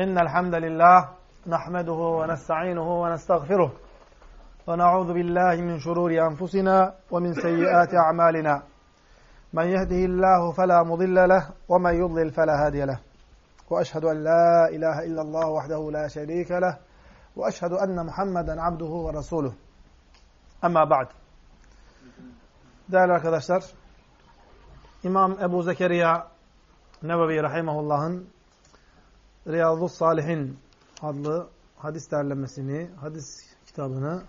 إن الحمد لله نحمده ونستعينه ونستغفره ونعوذ بالله من شرور أنفسنا ومن سيئات أعمالنا. من يهده الله فلا مضل له ومن يضلل فلا هادي له. وأشهد أن لا إله إلا الله وحده لا شريك له وأشهد أن محمدا عبده ورسوله. Ama ba'd. Değerli arkadaşlar, İmam Ebu Zekeriya Nebevi Rahimahullah'ın Riyazu Salihin adlı hadis derlemesini, hadis kitabını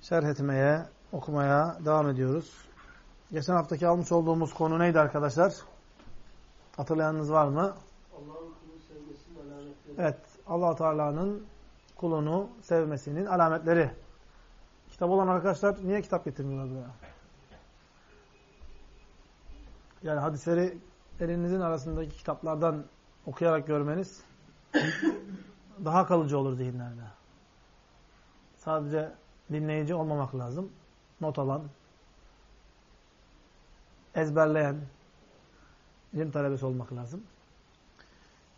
şerh etmeye, okumaya devam ediyoruz. Geçen haftaki almış olduğumuz konu neydi arkadaşlar? Hatırlayanınız var mı? Evet, allah Teala'nın kulunu sevmesinin alametleri. Kitap olan arkadaşlar niye kitap getirmiyorlar buraya? Yani hadisleri elinizin arasındaki kitaplardan okuyarak görmeniz daha kalıcı olur zihinlerde. Sadece dinleyici olmamak lazım. Not alan, ezberleyen, ilim talebesi olmak lazım.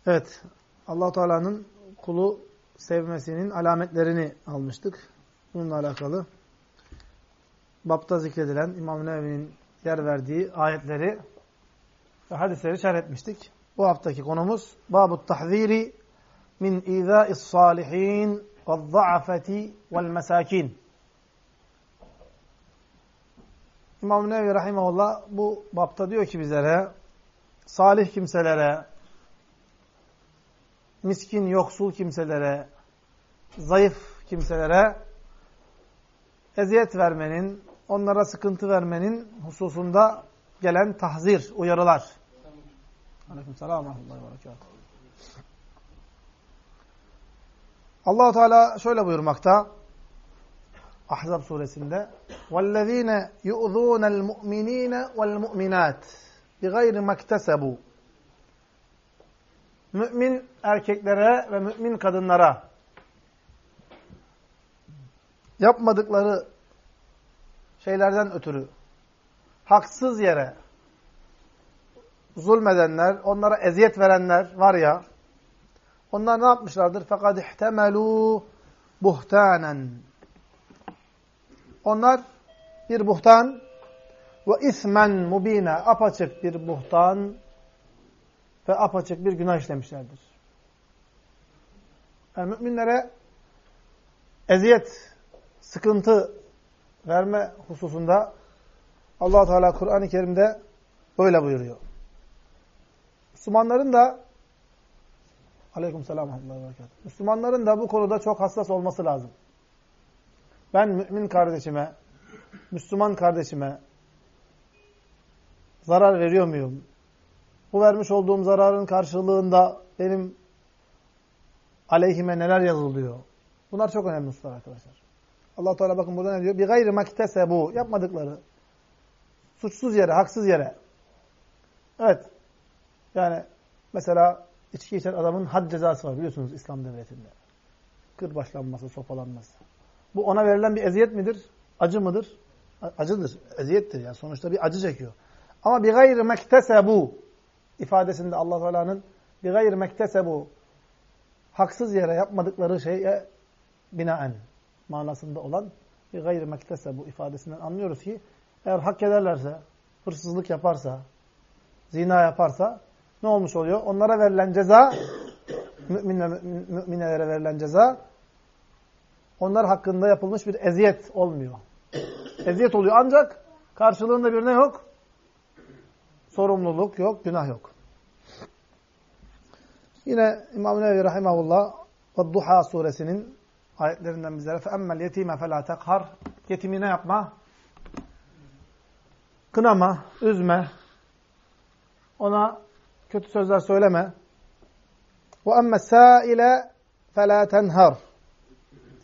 Evet, allah Teala'nın kulu sevmesinin alametlerini almıştık. Bununla alakalı Bapta zikredilen İmam Nevevi'nin yer verdiği ayetleri ve hadisleri şerh etmiştik. Bu haftaki konumuz Babut tahziri min izâ'is salihin ve za'afeti vel mesakin. İmam Nevevi Rahimahullah bu bapta diyor ki bizlere salih kimselere, miskin, yoksul kimselere, zayıf kimselere eziyet vermenin, onlara sıkıntı vermenin hususunda gelen tahzir, uyarılar. Aleyküm selam ve allah Teala şöyle buyurmakta. Ahzab suresinde وَالَّذ۪ينَ يُؤْذُونَ الْمُؤْمِن۪ينَ وَالْمُؤْمِنَاتِ بِغَيْرِ مَكْتَسَبُوا Mümin erkeklere ve mümin kadınlara yapmadıkları şeylerden ötürü haksız yere zulmedenler, onlara eziyet verenler var ya, onlar ne yapmışlardır? Fakat ihtemelu buhtanen. Onlar bir buhtan ve ismen mubine, apaçık bir buhtan ve apaçık bir günah işlemişlerdir. Yani müminlere eziyet, sıkıntı verme hususunda allah Teala Kur'an-ı Kerim'de böyle buyuruyor. Müslümanların da Aleyküm selam Müslümanların da bu konuda çok hassas olması lazım. Ben mümin kardeşime, Müslüman kardeşime zarar veriyor muyum? Bu vermiş olduğum zararın karşılığında benim aleyhime neler yazılıyor? Bunlar çok önemli hususlar arkadaşlar. allah Teala bakın burada ne diyor? Bir gayri maktesebu. Yapmadıkları. Suçsuz yere, haksız yere. Evet. Yani mesela içki içen adamın had cezası var biliyorsunuz İslam devletinde. Kırbaçlanması, sopalanması. Bu ona verilen bir eziyet midir? Acı mıdır? Acıdır, eziyettir. Yani sonuçta bir acı çekiyor. Ama bir gayri mektesebu ifadesinde Allah Teala'nın bir gayri mektesebu haksız yere yapmadıkları şeye binaen manasında olan bir gayri mektesebu ifadesinden anlıyoruz ki eğer hak ederlerse, hırsızlık yaparsa, zina yaparsa ne olmuş oluyor? Onlara verilen ceza, müminle, müminelere verilen ceza, onlar hakkında yapılmış bir eziyet olmuyor. Eziyet oluyor ancak karşılığında bir ne yok? Sorumluluk yok, günah yok. Yine İmam-ı Nevi Rahimahullah Duha suresinin ayetlerinden bizlere فَاَمَّا الْيَت۪يمَ فَلَا تَقْهَرْ Yetimi ne yapma? Kınama, üzme. Ona kötü sözler söyleme. وَاَمَّا السَّائِلَ فَلَا تَنْهَرْ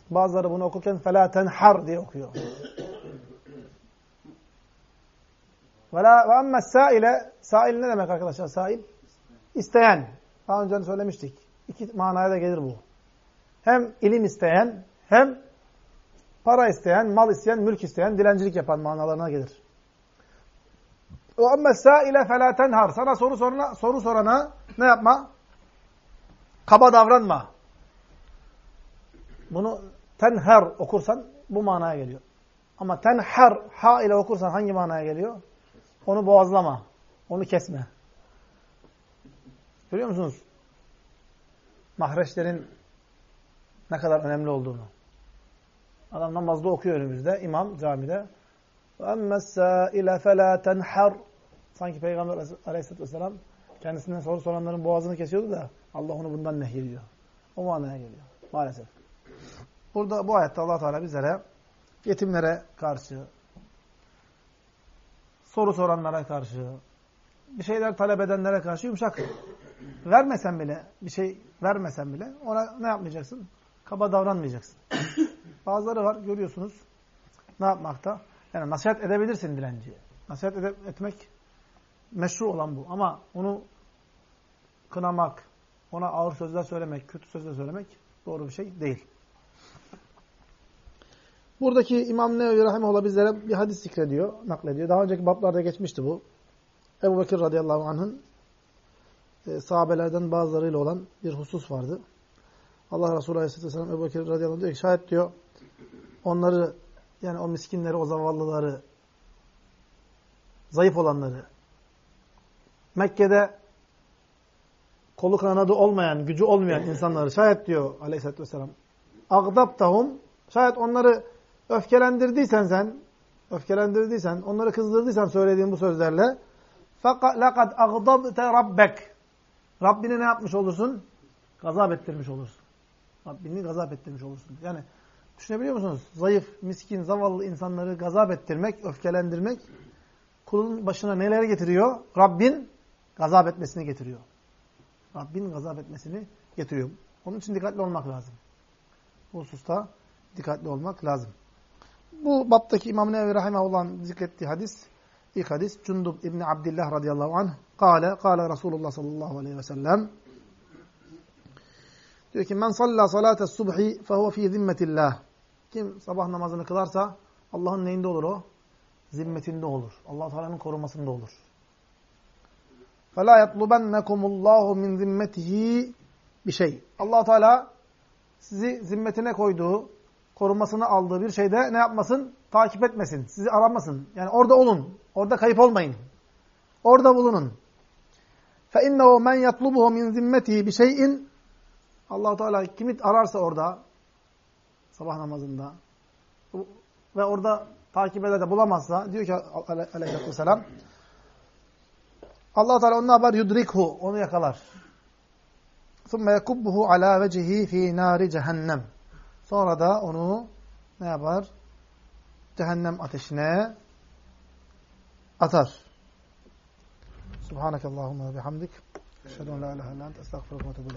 Bazıları bunu okurken فَلَا تَنْحَرْ diye okuyor. وَاَمَّا السَّائِلَ Sail ne demek arkadaşlar? Sail? İsteyen. Daha önce söylemiştik. İki manaya da gelir bu. Hem ilim isteyen, hem para isteyen, mal isteyen, mülk isteyen, dilencilik yapan manalarına gelir. وَاَمَّا السَّائِلَ فَلَا تَنْهَرْ Sana soru sorana, soru sorana ne yapma? Kaba davranma. Bunu tenher okursan bu manaya geliyor. Ama tenher ha ile okursan hangi manaya geliyor? Onu boğazlama. Onu kesme. Görüyor musunuz? Mahreçlerin ne kadar önemli olduğunu. Adam namazda okuyor önümüzde, imam camide. وَاَمَّا السَّائِلَ فَلَا تَنْحَرْ Sanki Peygamber aleyhisselatü vesselam kendisinden soru soranların boğazını kesiyordu da Allah onu bundan nehyediyor. O manaya geliyor. Maalesef. Burada bu ayette allah Teala bizlere yetimlere karşı, soru soranlara karşı, bir şeyler talep edenlere karşı yumuşak. Vermesen bile, bir şey vermesen bile ona ne yapmayacaksın? Kaba davranmayacaksın. Bazıları var görüyorsunuz. Ne yapmakta? Yani nasihat edebilirsin dilenciye. Nasihat ede etmek meşru olan bu. Ama onu kınamak, ona ağır sözler söylemek, kötü sözler söylemek doğru bir şey değil. Buradaki İmam Nevevi Rahimahullah bizlere bir hadis zikrediyor, naklediyor. Daha önceki bablarda geçmişti bu. Ebu Bekir radıyallahu anh'ın e, sahabelerden bazılarıyla olan bir husus vardı. Allah Resulü aleyhisselatü vesselam Ebu Bekir radıyallahu anh diyor ki şayet diyor onları yani o miskinleri, o zavallıları zayıf olanları Mekke'de kolu kanadı olmayan, gücü olmayan insanları şayet diyor aleyhisselatü vesselam agdabtahum şayet onları öfkelendirdiysen sen öfkelendirdiysen, onları kızdırdıysan söylediğin bu sözlerle laqad agdabte rabbek Rabbini ne yapmış olursun? Gazap ettirmiş olursun. Rabbini gazap ettirmiş olursun. Yani düşünebiliyor musunuz? Zayıf, miskin, zavallı insanları gazap ettirmek, öfkelendirmek kulun başına neler getiriyor? Rabbin gazap etmesini getiriyor. Rabbin gazap etmesini getiriyor. Onun için dikkatli olmak lazım. Bu hususta dikkatli olmak lazım. Bu baptaki İmam Nevevi Rahimahullah'ın zikrettiği hadis, ilk hadis, Cundub İbni Abdillah radıyallahu anh, kâle, kâle Resulullah sallallahu aleyhi ve sellem, diyor ki, men salla salate subhi fehuve fî zimmetillah. Kim sabah namazını kılarsa, Allah'ın neyinde olur o? Zimmetinde olur. allah Teala'nın korumasında olur. فَلَا يَطْلُبَنَّكُمُ اللّٰهُ مِنْ ذِمَّتِهِ bir şey. allah Teala sizi zimmetine koyduğu, korumasını aldığı bir şeyde ne yapmasın? Takip etmesin. Sizi aramasın. Yani orada olun. Orada kayıp olmayın. Orada bulunun. فَاِنَّهُ مَنْ يَطْلُبُهُ مِنْ ذِمَّتِهِ bir şeyin allah Teala kimi ararsa orada sabah namazında ve orada takip eder de bulamazsa diyor ki aleyhissalatü vesselam allah Teala onu ne yapar? Yudrikhu. Onu yakalar. ثُمَّ يَكُبُّهُ عَلَى وَجِهِ ف۪ي نَارِ cehennem. Sonra da onu ne yapar? Cehennem ateşine atar. Subhanakallahumma ve bihamdik. Eşhedü en la ilahe illa ente estağfiruke ve etûbü